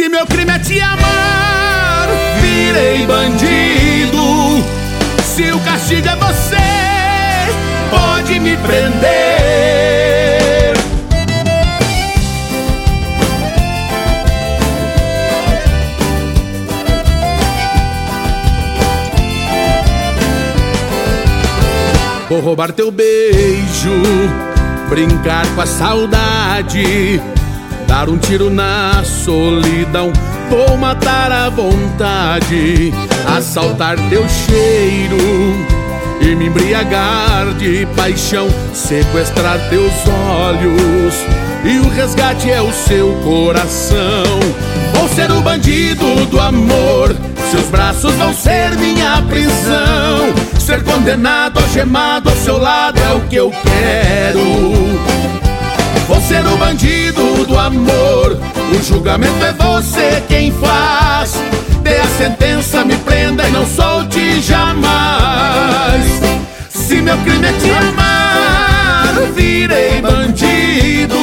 Se meu crime é te amar, virei bandido. Se o castigo é você, pode me prender. Vou roubar teu beijo, brincar com a saudade Dar um tiro na solidão, vou matar à vontade, assaltar teu cheiro e me embriagar de paixão, sequestrar teus olhos e o resgate é o seu coração. Vou ser o bandido do amor, seus braços vão ser minha prisão. Ser condenado, algemado ao seu lado é o que eu quero. Vou ser o bandido do amor. O julgamento é você quem faz. Dê a sentença, me prenda e não solte jamais. Se meu crime é te amar, virei bandido.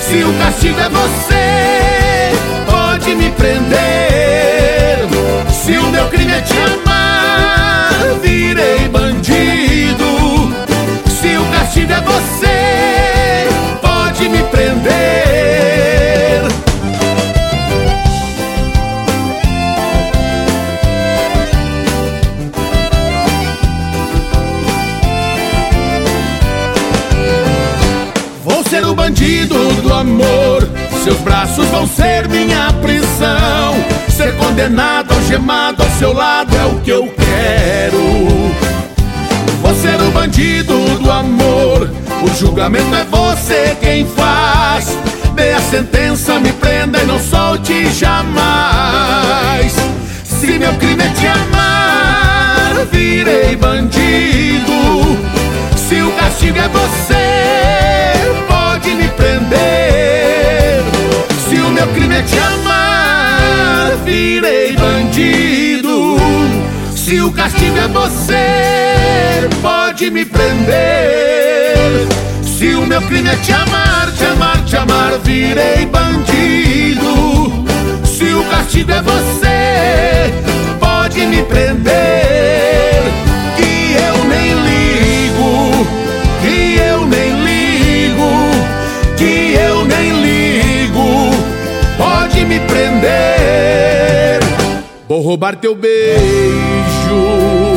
Se o castigo é você, pode me prender. Bandido do amor, seus braços vão ser minha prisão. Ser condenado, algemado ao seu lado é o que eu quero. Vou ser o bandido do amor o julgamento é você quem faz. Dê a sentença, me prenda e não solte jamais. Se meu crime é te amar, virei bandido. Se o castigo é você, Se o castigo é você, pode me prender. Se o meu crime é te amar, te amar, te amar, virei bandido. Se o castigo é você, pode me prender. Que eu nem ligo, que eu nem ligo, que eu nem ligo, pode me prender. Vou roubar teu beijo you.